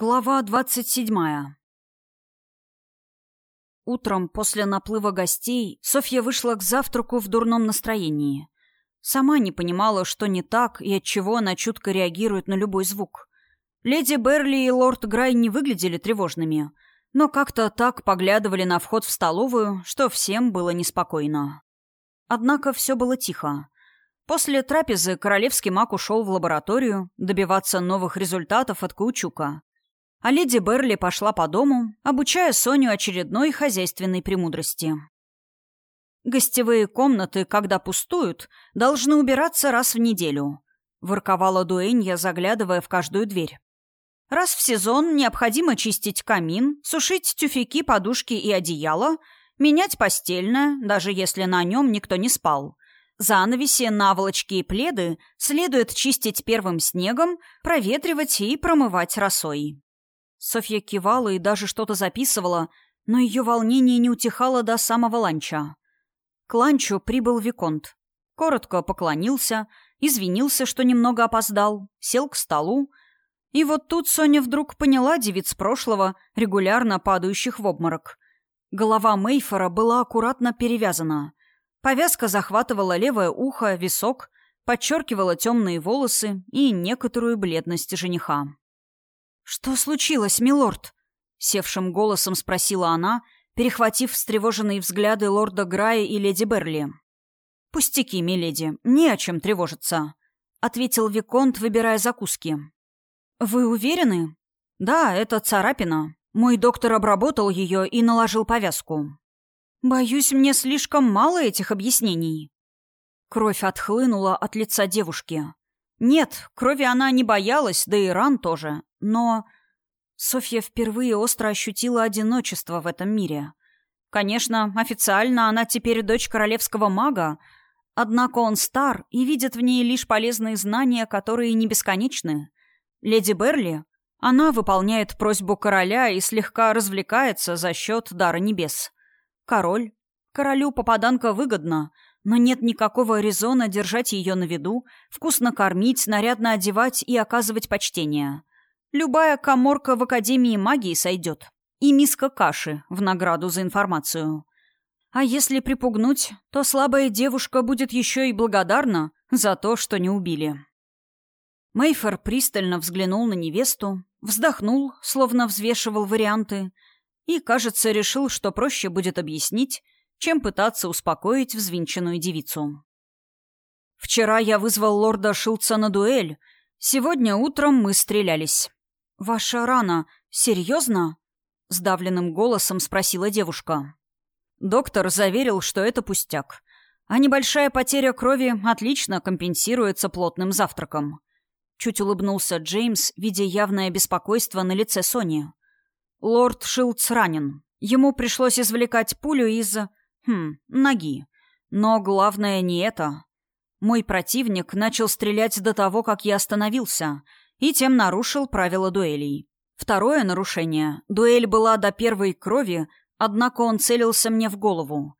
Глава двадцать седьмая Утром после наплыва гостей Софья вышла к завтраку в дурном настроении. Сама не понимала, что не так и от чего она чутко реагирует на любой звук. Леди Берли и лорд Грай не выглядели тревожными, но как-то так поглядывали на вход в столовую, что всем было неспокойно. Однако все было тихо. После трапезы королевский маг ушел в лабораторию добиваться новых результатов от каучука а леди Берли пошла по дому, обучая Соню очередной хозяйственной премудрости. «Гостевые комнаты, когда пустуют, должны убираться раз в неделю», — ворковала Дуэнья, заглядывая в каждую дверь. «Раз в сезон необходимо чистить камин, сушить тюфяки, подушки и одеяло, менять постельное, даже если на нем никто не спал». Занавеси, наволочки и пледы следует чистить первым снегом, проветривать и промывать росой. Софья кивала и даже что-то записывала, но ее волнение не утихало до самого ланча. К ланчу прибыл Виконт. Коротко поклонился, извинился, что немного опоздал, сел к столу. И вот тут Соня вдруг поняла девиц прошлого, регулярно падающих в обморок. Голова Мейфора была аккуратно перевязана. Повязка захватывала левое ухо, висок, подчеркивала темные волосы и некоторую бледность жениха. «Что случилось, милорд?» — севшим голосом спросила она, перехватив встревоженные взгляды лорда Грая и леди Берли. «Пустяки, миледи, не о чем тревожиться», — ответил Виконт, выбирая закуски. «Вы уверены?» «Да, это царапина. Мой доктор обработал ее и наложил повязку». «Боюсь, мне слишком мало этих объяснений». Кровь отхлынула от лица девушки. Нет, крови она не боялась, да и ран тоже. Но Софья впервые остро ощутила одиночество в этом мире. Конечно, официально она теперь дочь королевского мага, однако он стар и видит в ней лишь полезные знания, которые не бесконечны. Леди Берли, она выполняет просьбу короля и слегка развлекается за счет дара небес. Король. Королю попаданка выгодна, но нет никакого резона держать ее на виду, вкусно кормить, нарядно одевать и оказывать почтение. Любая коморка в Академии магии сойдет. И миска каши в награду за информацию. А если припугнуть, то слабая девушка будет еще и благодарна за то, что не убили. Мейфер пристально взглянул на невесту, вздохнул, словно взвешивал варианты, и, кажется, решил, что проще будет объяснить, чем пытаться успокоить взвинченную девицу. «Вчера я вызвал лорда Шилца на дуэль. Сегодня утром мы стрелялись. «Ваша рана серьезно?» — сдавленным голосом спросила девушка. Доктор заверил, что это пустяк, а небольшая потеря крови отлично компенсируется плотным завтраком. Чуть улыбнулся Джеймс, видя явное беспокойство на лице Сони. «Лорд Шилдс ранен. Ему пришлось извлекать пулю из... Хм, ноги. Но главное не это. Мой противник начал стрелять до того, как я остановился — и тем нарушил правила дуэлей. Второе нарушение. Дуэль была до первой крови, однако он целился мне в голову.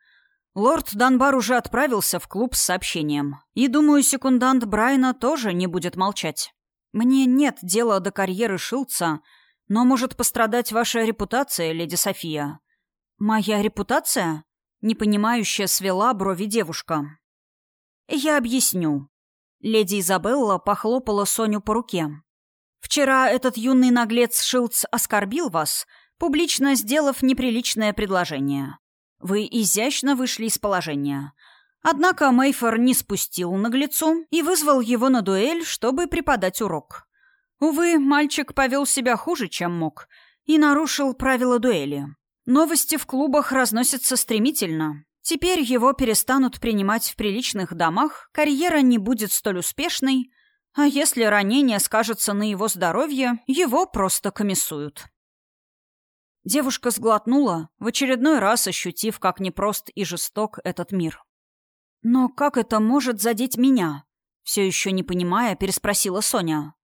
Лорд Данбар уже отправился в клуб с сообщением. И, думаю, секундант Брайна тоже не будет молчать. Мне нет дела до карьеры Шилца, но может пострадать ваша репутация, леди София. Моя репутация? Непонимающая свела брови девушка. Я объясню. Леди Изабелла похлопала Соню по руке. Вчера этот юный наглец Шилц оскорбил вас, публично сделав неприличное предложение. Вы изящно вышли из положения. Однако Мейфор не спустил наглецу и вызвал его на дуэль, чтобы преподать урок. Увы, мальчик повел себя хуже, чем мог, и нарушил правила дуэли. Новости в клубах разносятся стремительно. Теперь его перестанут принимать в приличных домах, карьера не будет столь успешной, а если ранение скажется на его здоровье, его просто комиссуют. Девушка сглотнула, в очередной раз ощутив, как непрост и жесток этот мир. «Но как это может задеть меня?» Все еще не понимая, переспросила Соня.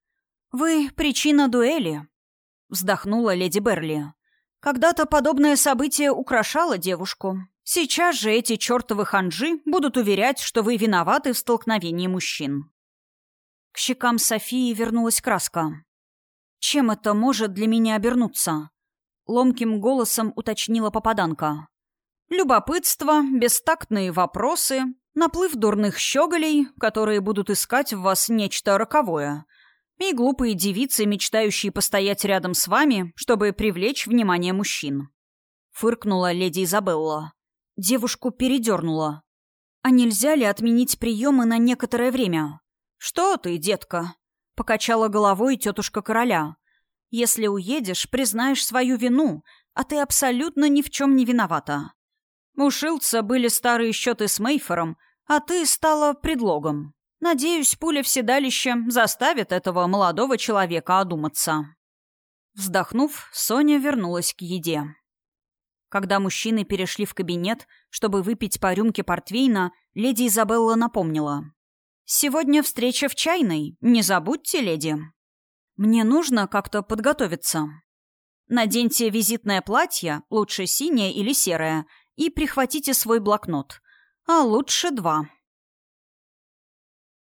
«Вы причина дуэли», — вздохнула леди Берли. «Когда-то подобное событие украшало девушку. Сейчас же эти чертовы ханжи будут уверять, что вы виноваты в столкновении мужчин». К щекам Софии вернулась краска. чем это может для меня обернуться?» Ломким голосом уточнила попаданка. «Любопытство, бестактные вопросы, наплыв дурных щеголей, которые будут искать в вас нечто роковое, и глупые девицы, мечтающие постоять рядом с вами, чтобы привлечь внимание мужчин». Фыркнула леди Изабелла. Девушку передернула. «А нельзя ли отменить приемы на некоторое время?» «Что ты, детка?» — покачала головой тетушка короля. «Если уедешь, признаешь свою вину, а ты абсолютно ни в чем не виновата. У Шилдса были старые счеты с Мейфором, а ты стала предлогом. Надеюсь, пуля в седалище заставит этого молодого человека одуматься». Вздохнув, Соня вернулась к еде. Когда мужчины перешли в кабинет, чтобы выпить по рюмке портвейна, леди Изабелла напомнила. «Сегодня встреча в чайной. Не забудьте, леди. Мне нужно как-то подготовиться. Наденьте визитное платье, лучше синее или серое, и прихватите свой блокнот. А лучше два».